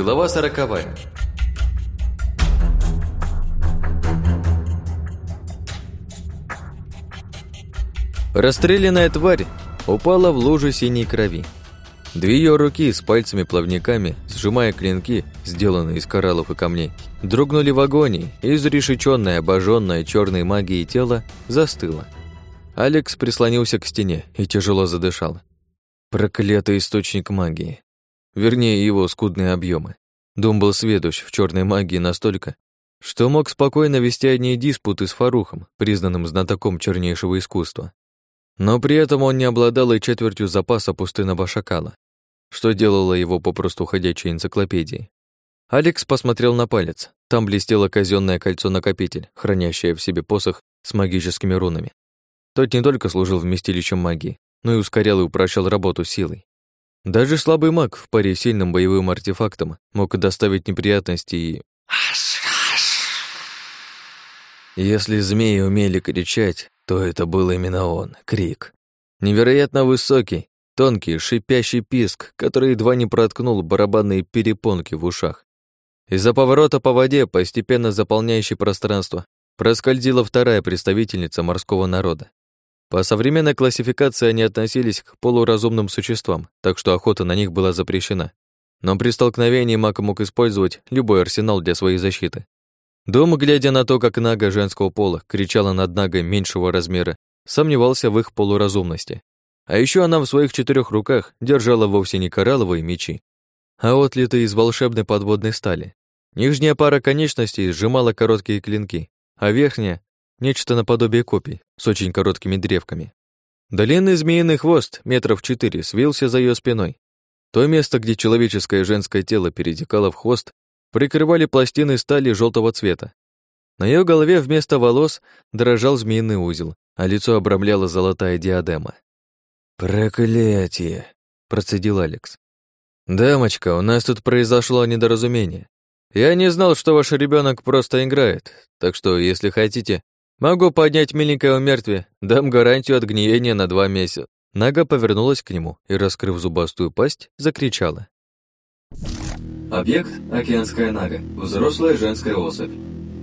Глава сороковая. Расстрелянная тварь упала в лужу синей крови. Две ее руки с пальцами-плавниками, сжимая клинки, сделанные из кораллов и камней, дрогнули в агонии, и изрешечённое, обожжённое черной магией тело застыло. Алекс прислонился к стене и тяжело задышал. Проклятый источник магии. Вернее, его скудные объемы. Дом был сведущ в черной магии настолько, что мог спокойно вести одни диспуты с Фарухом, признанным знатоком чернейшего искусства. Но при этом он не обладал и четвертью запаса пустынного шакала, что делало его попросту ходячей энциклопедией. Алекс посмотрел на палец. Там блестело казенное кольцо-накопитель, хранящее в себе посох с магическими рунами. Тот не только служил вместилищем магии, но и ускорял и упрощал работу силой. Даже слабый маг в паре с сильным боевым артефактом мог доставить неприятности и... Если змеи умели кричать, то это был именно он, крик. Невероятно высокий, тонкий, шипящий писк, который едва не проткнул барабанные перепонки в ушах. Из-за поворота по воде, постепенно заполняющей пространство, проскользила вторая представительница морского народа. По современной классификации они относились к полуразумным существам, так что охота на них была запрещена. Но при столкновении маг мог использовать любой арсенал для своей защиты. Дома, глядя на то, как Нага женского пола кричала над Нагой меньшего размера, сомневался в их полуразумности. А еще она в своих четырех руках держала вовсе не коралловые мечи, а отлитые из волшебной подводной стали. Нижняя пара конечностей сжимала короткие клинки, а верхняя — нечто наподобие копий с очень короткими древками. Длинный змеиный хвост метров четыре свился за ее спиной. То место, где человеческое женское тело перетекало в хвост, прикрывали пластины стали желтого цвета. На ее голове вместо волос дрожал змеиный узел, а лицо обрамляла золотая диадема. «Проклятие!» — процедил Алекс. «Дамочка, у нас тут произошло недоразумение. Я не знал, что ваш ребенок просто играет, так что, если хотите, могу поднять миленькое умертвие, дам гарантию от гниения на два месяца». Нага повернулась к нему и, раскрыв зубастую пасть, закричала. Объект – океанская нага, взрослая женская особь.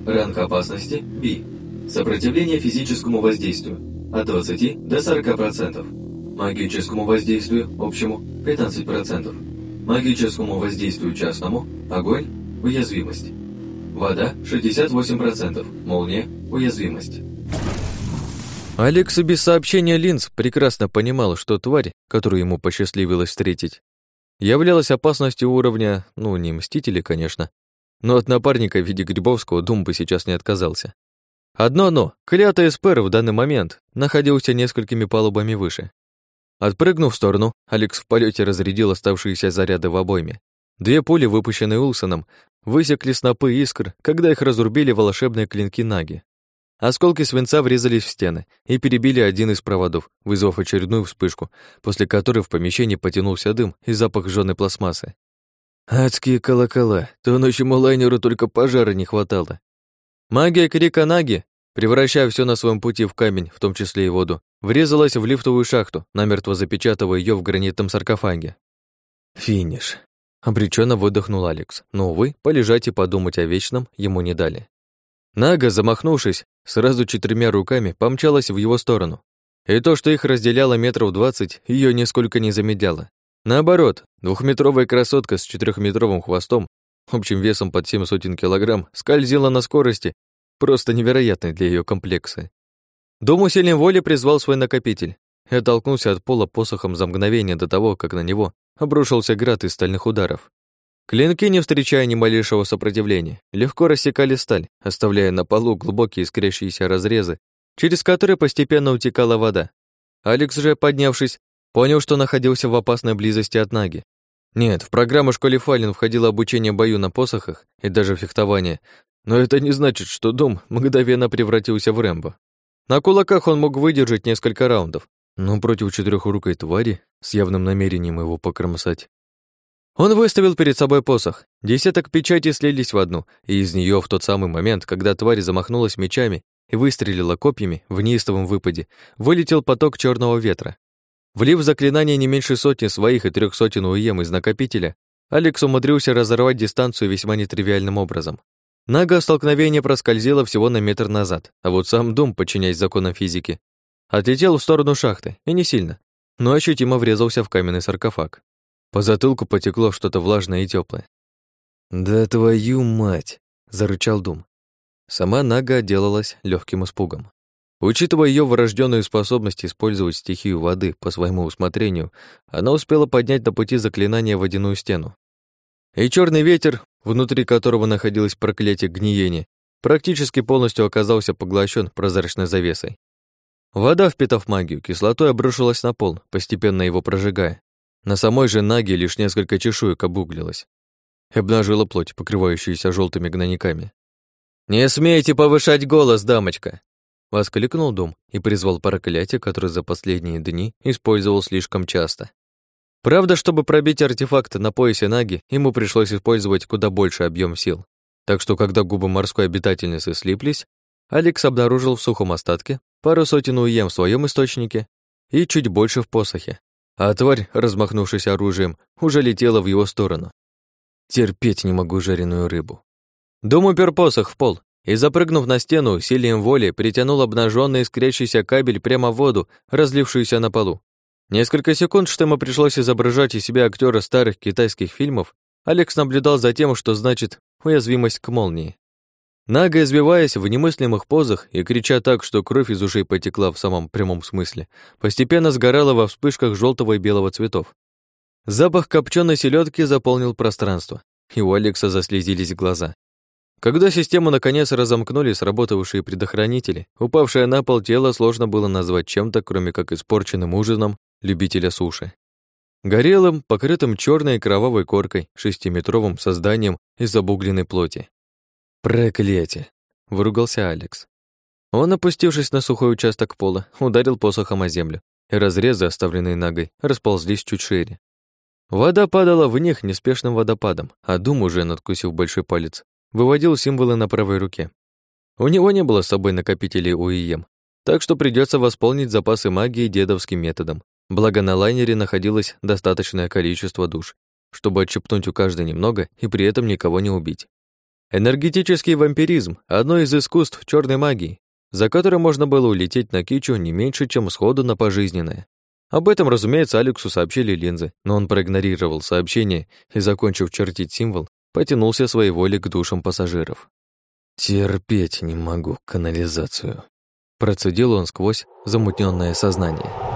Ранг опасности – B. Сопротивление физическому воздействию – от 20 до 40%. Магическому воздействию общему – 15%. Магическому воздействию частному – огонь, уязвимость. Вода – 68%, молния – уязвимость. Алекс без сообщения линз прекрасно понимал, что тварь, которую ему посчастливилось встретить, являлась опасностью уровня, ну, не мстители, конечно, но от напарника в виде Грибовского Дум бы сейчас не отказался. Одно но, клятый эспер в данный момент находился несколькими палубами выше. Отпрыгнув в сторону, Алекс в полете разрядил оставшиеся заряды в обойме. Две пули, выпущенные Улсоном, высекли снопы искр, когда их разрубили волшебные клинки Наги. Осколки свинца врезались в стены и перебили один из проводов, вызвав очередную вспышку, после которой в помещении потянулся дым и запах жжёной пластмассы. Адские колокола, тонущему лайнеру только пожара не хватало. Магия крика Наги, превращая все на своем пути в камень, в том числе и воду, врезалась в лифтовую шахту, намертво запечатывая ее в гранитном саркофаге. Финиш. Обреченно выдохнул Алекс, но, увы, полежать и подумать о вечном ему не дали. Нага, замахнувшись, сразу четырьмя руками помчалась в его сторону. И то, что их разделяло метров двадцать, ее нисколько не замедляло. Наоборот, двухметровая красотка с четырехметровым хвостом, общим весом под семь сотен килограмм, скользила на скорости, просто невероятной для ее комплекции. Дом усилием воли призвал свой накопитель и оттолкнулся от пола посохом за мгновение до того, как на него обрушился град из стальных ударов. Клинки, не встречая ни малейшего сопротивления, легко рассекали сталь, оставляя на полу глубокие искрящиеся разрезы, через которые постепенно утекала вода. Алекс же, поднявшись, понял, что находился в опасной близости от Наги. Нет, в программу школе Фалин входило обучение бою на посохах и даже фехтование, но это не значит, что дом мгновенно превратился в Рэмбо. На кулаках он мог выдержать несколько раундов, но против четырехрукой твари с явным намерением его покромсать он выставил перед собой посох. Десяток печатей слились в одну, и из нее в тот самый момент, когда тварь замахнулась мечами и выстрелила копьями в неистовом выпаде, вылетел поток черного ветра. Влив заклинание не меньше сотни своих и трех сотен уем из накопителя, Алекс умудрился разорвать дистанцию весьма нетривиальным образом. Нага столкновение проскользило всего на метр назад, а вот сам Дум, подчиняясь законам физики, отлетел в сторону шахты, и не сильно, но ощутимо врезался в каменный саркофаг. По затылку потекло что-то влажное и теплое. «Да твою мать!» — зарычал Дум. Сама Нага отделалась легким испугом. Учитывая ее врожденную способность использовать стихию воды по своему усмотрению, она успела поднять на пути заклинания водяную стену. И черный ветер, внутри которого находилось проклятие гниения, практически полностью оказался поглощен прозрачной завесой. Вода, впитав магию, кислотой обрушилась на пол, постепенно его прожигая. На самой же наге лишь несколько чешуек обуглилось. Обнажила плоть, покрывающуюся желтыми гнойниками. «Не смейте повышать голос, дамочка!» Воскликнул Дом и призвал проклятие, которое за последние дни использовал слишком часто. Правда, чтобы пробить артефакт на поясе Наги, ему пришлось использовать куда больше объем сил. Так что, когда губы морской обитательницы слиплись, Алекс обнаружил в сухом остатке пару сотен уем в своем источнике и чуть больше в посохе. А тварь, размахнувшись оружием, уже летела в его сторону. Терпеть не могу жареную рыбу. Дом упер посох в пол и, запрыгнув на стену, усилием воли притянул обнаженный искрящийся кабель прямо в воду, разлившуюся на полу. Несколько секунд, что ему пришлось изображать из себя актера старых китайских фильмов, Алекс наблюдал за тем, что значит уязвимость к молнии. Наго извиваясь в немыслимых позах и крича так, что кровь из ушей потекла в самом прямом смысле, постепенно сгорала во вспышках желтого и белого цветов. Запах копченой селедки заполнил пространство, и у Алекса заслезились глаза. Когда систему наконец разомкнули сработавшие предохранители, упавшее на пол тело сложно было назвать чем-то, кроме как испорченным ужином любителя суши. Горелым, покрытым черной кровавой коркой, шестиметровым созданием из обугленной плоти. «Проклятие!» — выругался Алекс. Он, опустившись на сухой участок пола, ударил посохом о землю, и разрезы, оставленные ногой, расползлись чуть шире. Вода падала в них неспешным водопадом, а Дум, уже надкусив большой палец, выводил символы на правой руке. У него не было с собой накопителей УИЕМ, так что придется восполнить запасы магии дедовским методом. Благо на лайнере находилось достаточное количество душ, чтобы отщепнуть у каждой немного и при этом никого не убить. Энергетический вампиризм – одно из искусств черной магии, за которым можно было улететь на кичу не меньше, чем сходу на пожизненное. Об этом, разумеется, Алексу сообщили линзы, но он проигнорировал сообщение и, закончив чертить символ, потянулся своей волей к душам пассажиров. «Терпеть не могу канализацию», процедил он сквозь замутненное сознание.